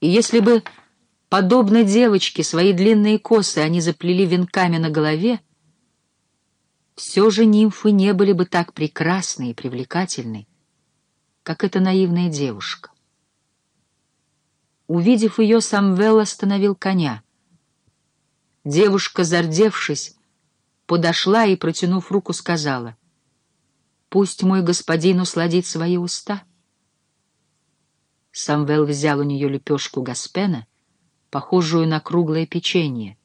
И если бы, подобно девочке, свои длинные косы они заплели венками на голове, все же нимфы не были бы так прекрасны и привлекательны, как эта наивная девушка. Увидев ее, Самвел остановил коня. Девушка, зардевшись, подошла и, протянув руку, сказала, «Пусть мой господин усладит свои уста». Самвел взял у нее лепешку гаспена, похожую на круглое печенье,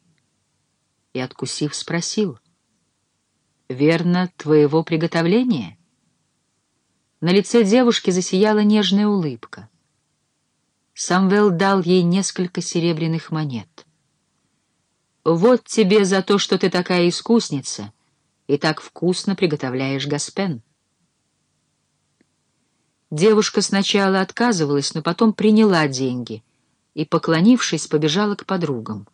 и, откусив, спросил, «Верно, твоего приготовления?» На лице девушки засияла нежная улыбка. Самвел дал ей несколько серебряных монет. «Вот тебе за то, что ты такая искусница и так вкусно приготовляешь гаспен». Девушка сначала отказывалась, но потом приняла деньги и, поклонившись, побежала к подругам.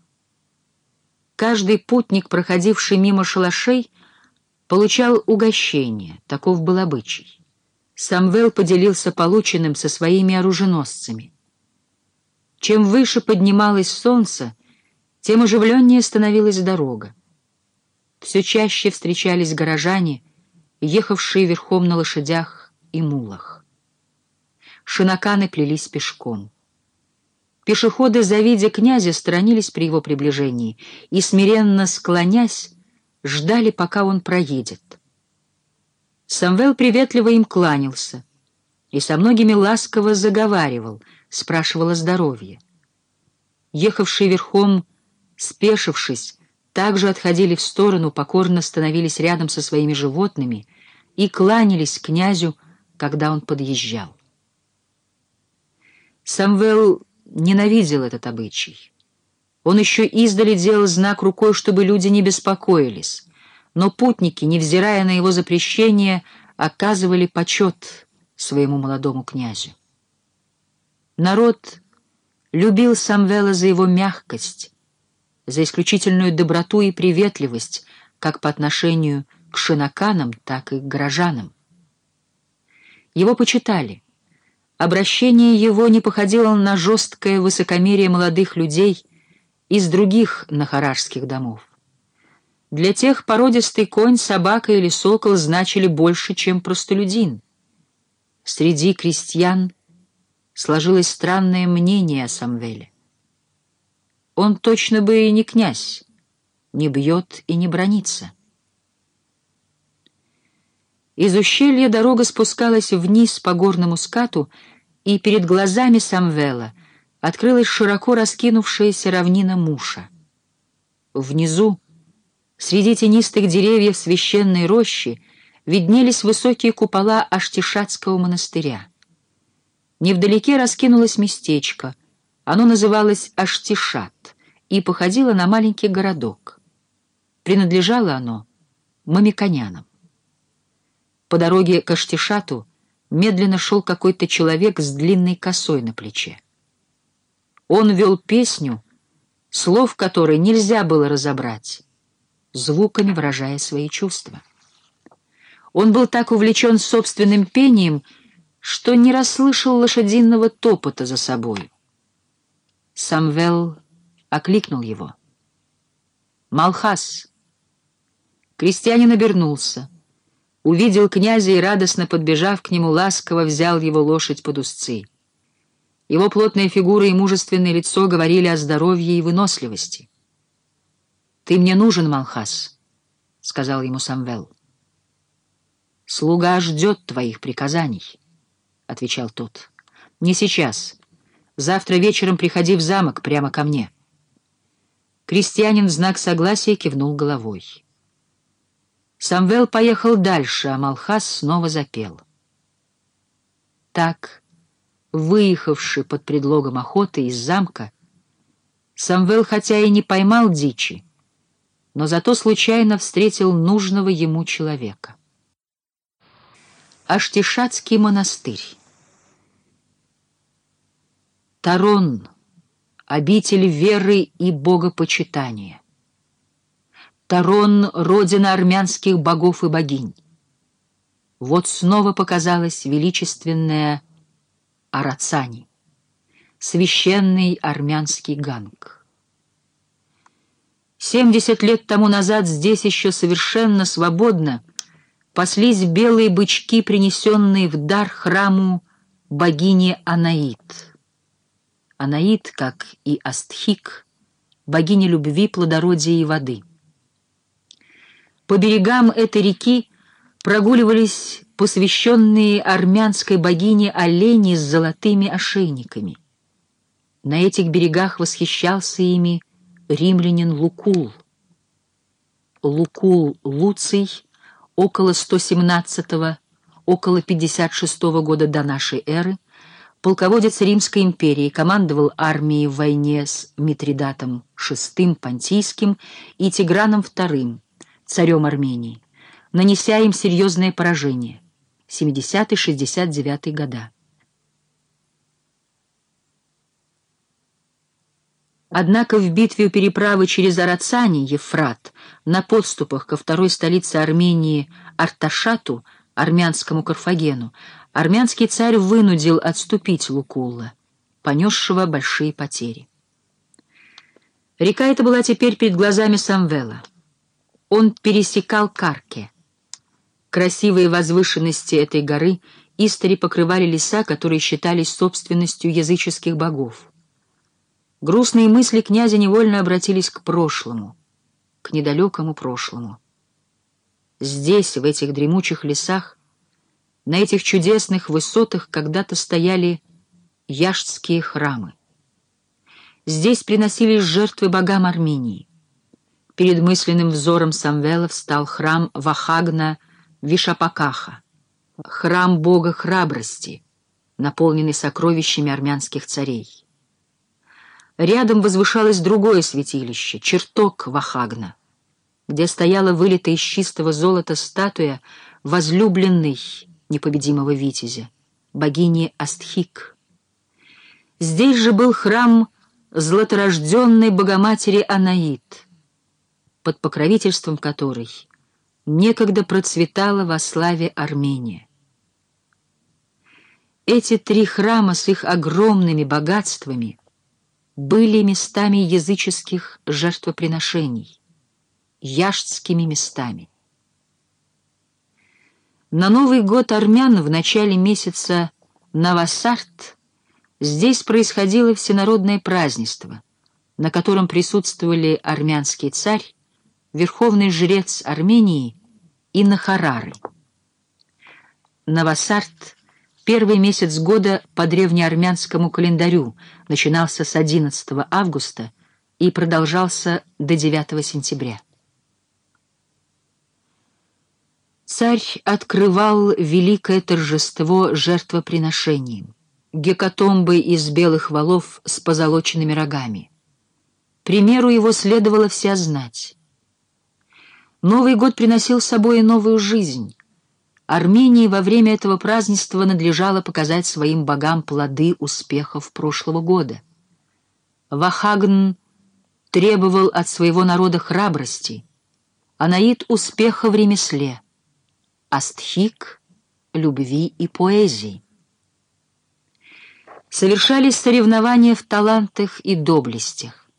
Каждый путник, проходивший мимо шалашей, получал угощение, таков был обычай. Самвел поделился полученным со своими оруженосцами. Чем выше поднималось солнце, тем оживленнее становилась дорога. Все чаще встречались горожане, ехавшие верхом на лошадях и мулах. Шинаканы плелись пешком. Пешеходы, завидя князя, сторонились при его приближении и, смиренно склонясь, ждали, пока он проедет. Самвел приветливо им кланялся и со многими ласково заговаривал, спрашивал о здоровье. Ехавшие верхом, спешившись, также отходили в сторону, покорно становились рядом со своими животными и кланялись князю, когда он подъезжал. Самвел ненавидел этот обычай. Он еще издали делал знак рукой, чтобы люди не беспокоились но путники, невзирая на его запрещение, оказывали почет своему молодому князю. Народ любил Самвела за его мягкость, за исключительную доброту и приветливость как по отношению к шинаканам, так и к горожанам. Его почитали. Обращение его не походило на жесткое высокомерие молодых людей из других нахаражских домов. Для тех породистый конь, собака или сокол значили больше, чем простолюдин. Среди крестьян сложилось странное мнение о Самвеле. Он точно бы и не князь, не бьет и не бронится. Из ущелья дорога спускалась вниз по горному скату, и перед глазами Самвела открылась широко раскинувшаяся равнина Муша. Внизу, Среди тенистых деревьев священной рощи виднелись высокие купола Аштишатского монастыря. Невдалеке раскинулось местечко. Оно называлось Аштишат и походило на маленький городок. Принадлежало оно мамиконянам. По дороге к Аштишату медленно шел какой-то человек с длинной косой на плече. Он вел песню, слов которой нельзя было разобрать звуками выражая свои чувства. Он был так увлечен собственным пением, что не расслышал лошадиного топота за собой. Самвел окликнул его. «Малхас!» Крестьянин обернулся, увидел князя и, радостно подбежав к нему, ласково взял его лошадь под узцы. Его плотная фигура и мужественное лицо говорили о здоровье и выносливости. «Ты мне нужен, Малхас», — сказал ему Самвел. «Слуга ждет твоих приказаний», — отвечал тот. «Не сейчас. Завтра вечером приходи в замок прямо ко мне». Крестьянин в знак согласия кивнул головой. Самвел поехал дальше, а Малхас снова запел. Так, выехавший под предлогом охоты из замка, Самвел хотя и не поймал дичи, но зато случайно встретил нужного ему человека. Аштишатский монастырь. Тарон, обитель веры и богопочитания. Тарон — родина армянских богов и богинь. Вот снова показалась величественная Арацани. священный армянский ганг. Семьдесят лет тому назад здесь еще совершенно свободно паслись белые бычки, принесенные в дар храму богини Анаит. Анаит, как и Астхик, богиня любви, плодородия и воды. По берегам этой реки прогуливались посвященные армянской богине олени с золотыми ошейниками. На этих берегах восхищался ими римлянин Лукул. Лукул Луций около 117 около 56 года до нашей эры, полководец Римской империи, командовал армией в войне с Митридатом VI Понтийским и Тиграном II, царем Армении, нанеся им серьезное поражение. 70-69 года. Однако в битве у переправы через Арацани, Ефрат, на подступах ко второй столице Армении Арташату, армянскому Карфагену, армянский царь вынудил отступить Лукулла, понесшего большие потери. Река эта была теперь перед глазами Самвела. Он пересекал Карке. Красивые возвышенности этой горы истори покрывали леса, которые считались собственностью языческих богов. Грустные мысли князя невольно обратились к прошлому, к недалекому прошлому. Здесь, в этих дремучих лесах, на этих чудесных высотах когда-то стояли яштские храмы. Здесь приносились жертвы богам Армении. Перед мысленным взором Самвела встал храм Вахагна Вишапакаха, храм бога храбрости, наполненный сокровищами армянских царей. Рядом возвышалось другое святилище, чертог Вахагна, где стояла вылитая из чистого золота статуя возлюбленной непобедимого витязя, богини Астхик. Здесь же был храм златорожденной Богоматери Анаит, под покровительством которой некогда процветала во славе Армения. Эти три храма с их огромными богатствами были местами языческих жертвоприношений, яштскими местами. На Новый год армян в начале месяца Навасарт здесь происходило всенародное празднество, на котором присутствовали армянский царь, верховный жрец Армении и Нахарары. Навасарт Первый месяц года по древнеармянскому календарю начинался с 11 августа и продолжался до 9 сентября. Царь открывал великое торжество жертвоприношением, гекатомбой из белых валов с позолоченными рогами. Примеру его следовало вся знать. Новый год приносил с собой новую жизнь, Армении во время этого празднества надлежало показать своим богам плоды успехов прошлого года. Вахагн требовал от своего народа храбрости, Анаид — успеха в ремесле, Астхик — любви и поэзии. Совершались соревнования в талантах и доблестях.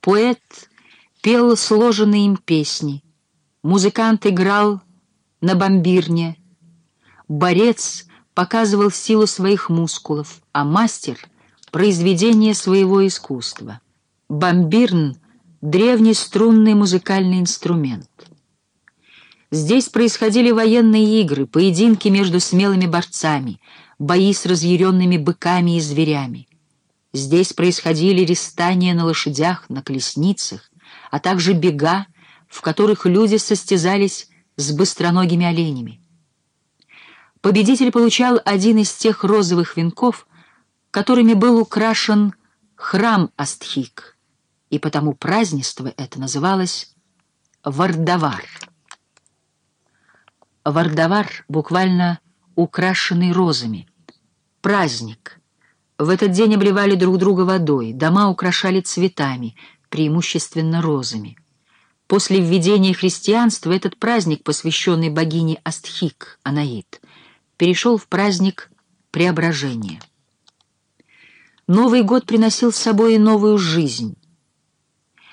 Поэт пел сложенные им песни, музыкант играл на бомбирне. Борец показывал силу своих мускулов, а мастер — произведение своего искусства. Бомбирн — древний струнный музыкальный инструмент. Здесь происходили военные игры, поединки между смелыми борцами, бои с разъяренными быками и зверями. Здесь происходили рестания на лошадях, на колесницах, а также бега, в которых люди состязались с быстроногими оленями. Победитель получал один из тех розовых венков, которыми был украшен храм Астхик, и потому празднество это называлось Вардавар. Вардавар буквально украшенный розами. Праздник. В этот день обливали друг друга водой, дома украшали цветами, преимущественно розами. После введения христианства этот праздник, посвященный богине Астхик, Анаит, перешел в праздник преображения. Новый год приносил с собой и новую жизнь.